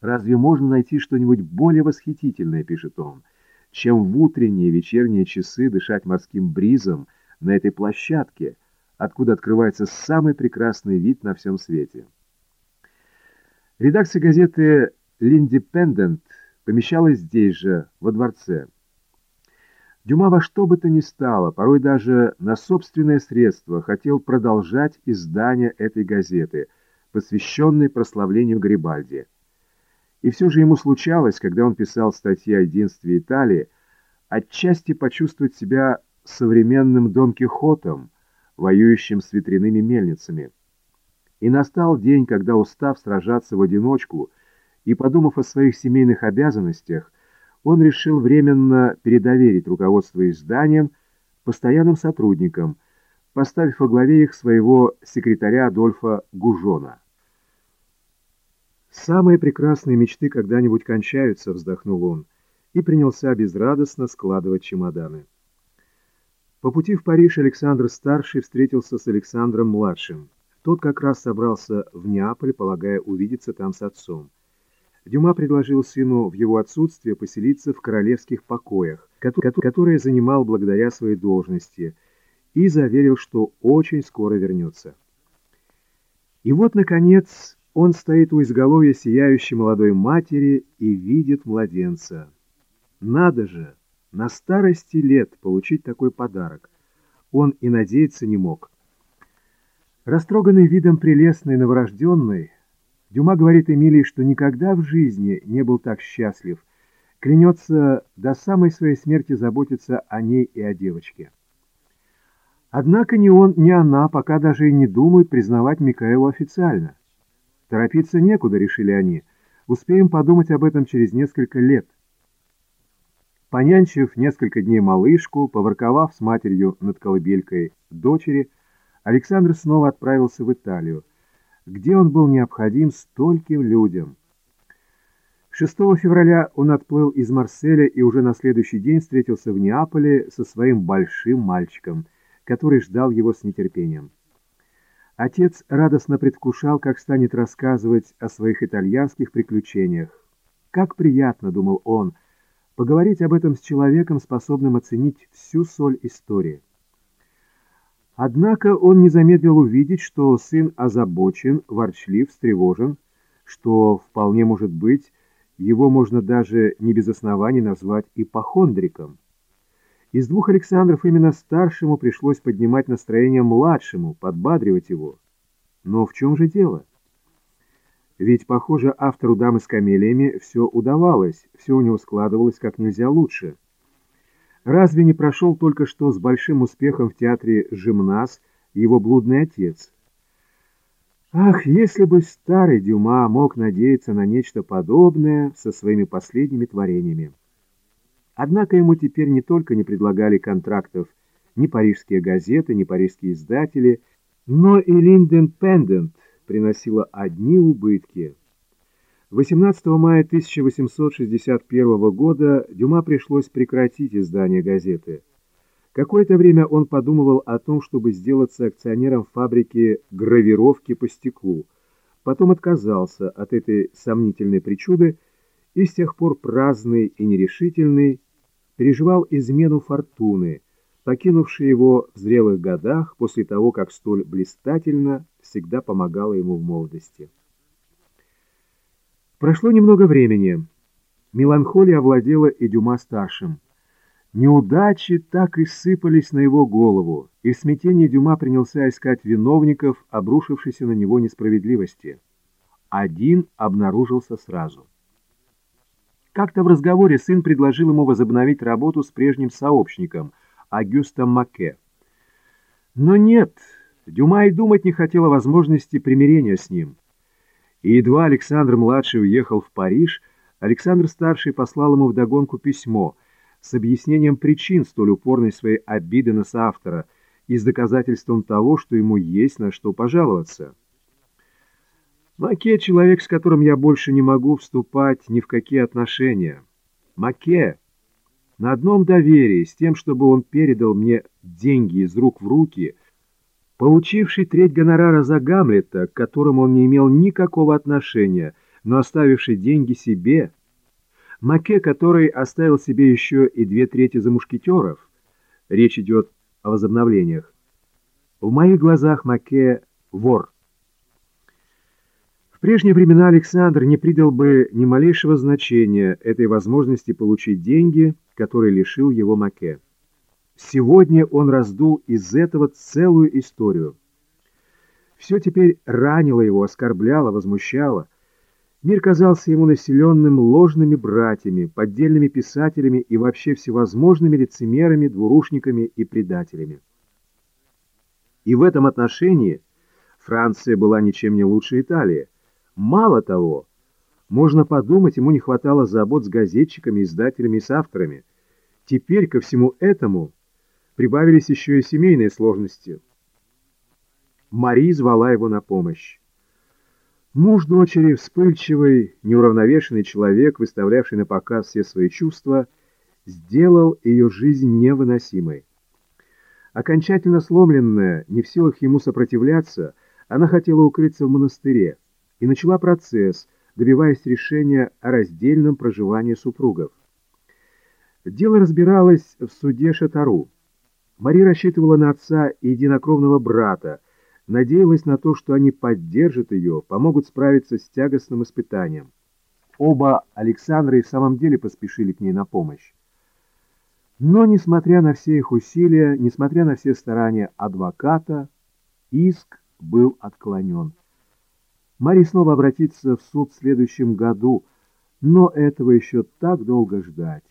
Разве можно найти что-нибудь более восхитительное, пишет он, чем в утренние и вечерние часы дышать морским бризом на этой площадке, откуда открывается самый прекрасный вид на всем свете. Редакция газеты «L'Independent» помещалась здесь же, во дворце. Дюма во что бы то ни стало, порой даже на собственное средство, хотел продолжать издание этой газеты, посвященной прославлению Гарибальди. И все же ему случалось, когда он писал статьи о единстве Италии, отчасти почувствовать себя современным Дон Кихотом, воюющим с ветряными мельницами. И настал день, когда, устав сражаться в одиночку и подумав о своих семейных обязанностях, он решил временно передоверить руководство изданием постоянным сотрудникам, поставив во главе их своего секретаря Адольфа Гужона. «Самые прекрасные мечты когда-нибудь кончаются», — вздохнул он, и принялся безрадостно складывать чемоданы. По пути в Париж Александр-старший встретился с Александром-младшим. Тот как раз собрался в Неаполь, полагая увидеться там с отцом. Дюма предложил сыну в его отсутствие поселиться в королевских покоях, которые занимал благодаря своей должности, и заверил, что очень скоро вернется. И вот, наконец, он стоит у изголовья сияющей молодой матери и видит младенца. Надо же, на старости лет получить такой подарок. Он и надеяться не мог. Растроганный видом прелестной новорожденной, Дюма говорит Эмилии, что никогда в жизни не был так счастлив, клянется до самой своей смерти заботиться о ней и о девочке. Однако ни он, ни она пока даже и не думают признавать Микаэлу официально. Торопиться некуда, решили они. Успеем подумать об этом через несколько лет. Понянчив несколько дней малышку, поворковав с матерью над колыбелькой дочери, Александр снова отправился в Италию, где он был необходим стольким людям. 6 февраля он отплыл из Марселя и уже на следующий день встретился в Неаполе со своим большим мальчиком, который ждал его с нетерпением. Отец радостно предвкушал, как станет рассказывать о своих итальянских приключениях. «Как приятно», — думал он, — «поговорить об этом с человеком, способным оценить всю соль истории». Однако он не замедлил увидеть, что сын озабочен, ворчлив, встревожен, что, вполне может быть, его можно даже не без оснований назвать ипохондриком. Из двух Александров именно старшему пришлось поднимать настроение младшему, подбадривать его. Но в чем же дело? Ведь, похоже, автору «Дамы с камелиями» все удавалось, все у него складывалось как нельзя лучше – Разве не прошел только что с большим успехом в театре «Жимназ» его блудный отец? Ах, если бы старый Дюма мог надеяться на нечто подобное со своими последними творениями. Однако ему теперь не только не предлагали контрактов ни парижские газеты, ни парижские издатели, но и «Линденпендент» приносила одни убытки – 18 мая 1861 года Дюма пришлось прекратить издание газеты. Какое-то время он подумывал о том, чтобы сделаться акционером фабрики гравировки по стеклу. Потом отказался от этой сомнительной причуды и с тех пор праздный и нерешительный переживал измену фортуны, покинувшей его в зрелых годах после того, как столь блистательно всегда помогала ему в молодости. Прошло немного времени. Меланхолия овладела и Дюма-старшим. Неудачи так и сыпались на его голову, и в смятении Дюма принялся искать виновников, обрушившейся на него несправедливости. Один обнаружился сразу. Как-то в разговоре сын предложил ему возобновить работу с прежним сообщником, Агюстом Маке. Но нет, Дюма и думать не хотел о возможности примирения с ним. И едва Александр-младший уехал в Париж, Александр-старший послал ему вдогонку письмо с объяснением причин столь упорной своей обиды на соавтора и с доказательством того, что ему есть на что пожаловаться. Маке — человек, с которым я больше не могу вступать ни в какие отношения. Маке — на одном доверии, с тем, чтобы он передал мне деньги из рук в руки — Получивший треть гонорара за Гамлета, к которому он не имел никакого отношения, но оставивший деньги себе. Маке, который оставил себе еще и две трети за мушкетеров. Речь идет о возобновлениях. В моих глазах Маке — вор. В прежние времена Александр не придал бы ни малейшего значения этой возможности получить деньги, которые лишил его Маке. Сегодня он раздул из этого целую историю. Все теперь ранило его, оскорбляло, возмущало. Мир казался ему населенным ложными братьями, поддельными писателями и вообще всевозможными лицемерами, двурушниками и предателями. И в этом отношении Франция была ничем не лучше Италии. Мало того, можно подумать, ему не хватало забот с газетчиками, издателями и с авторами. Теперь ко всему этому прибавились еще и семейные сложности. Мари звала его на помощь. Муж дочери, вспыльчивый, неуравновешенный человек, выставлявший на показ все свои чувства, сделал ее жизнь невыносимой. Окончательно сломленная, не в силах ему сопротивляться, она хотела укрыться в монастыре и начала процесс, добиваясь решения о раздельном проживании супругов. Дело разбиралось в суде Шатару. Мари рассчитывала на отца и единокровного брата, надеялась на то, что они поддержат ее, помогут справиться с тягостным испытанием. Оба Александра и в самом деле поспешили к ней на помощь. Но, несмотря на все их усилия, несмотря на все старания адвоката, иск был отклонен. Мари снова обратится в суд в следующем году, но этого еще так долго ждать.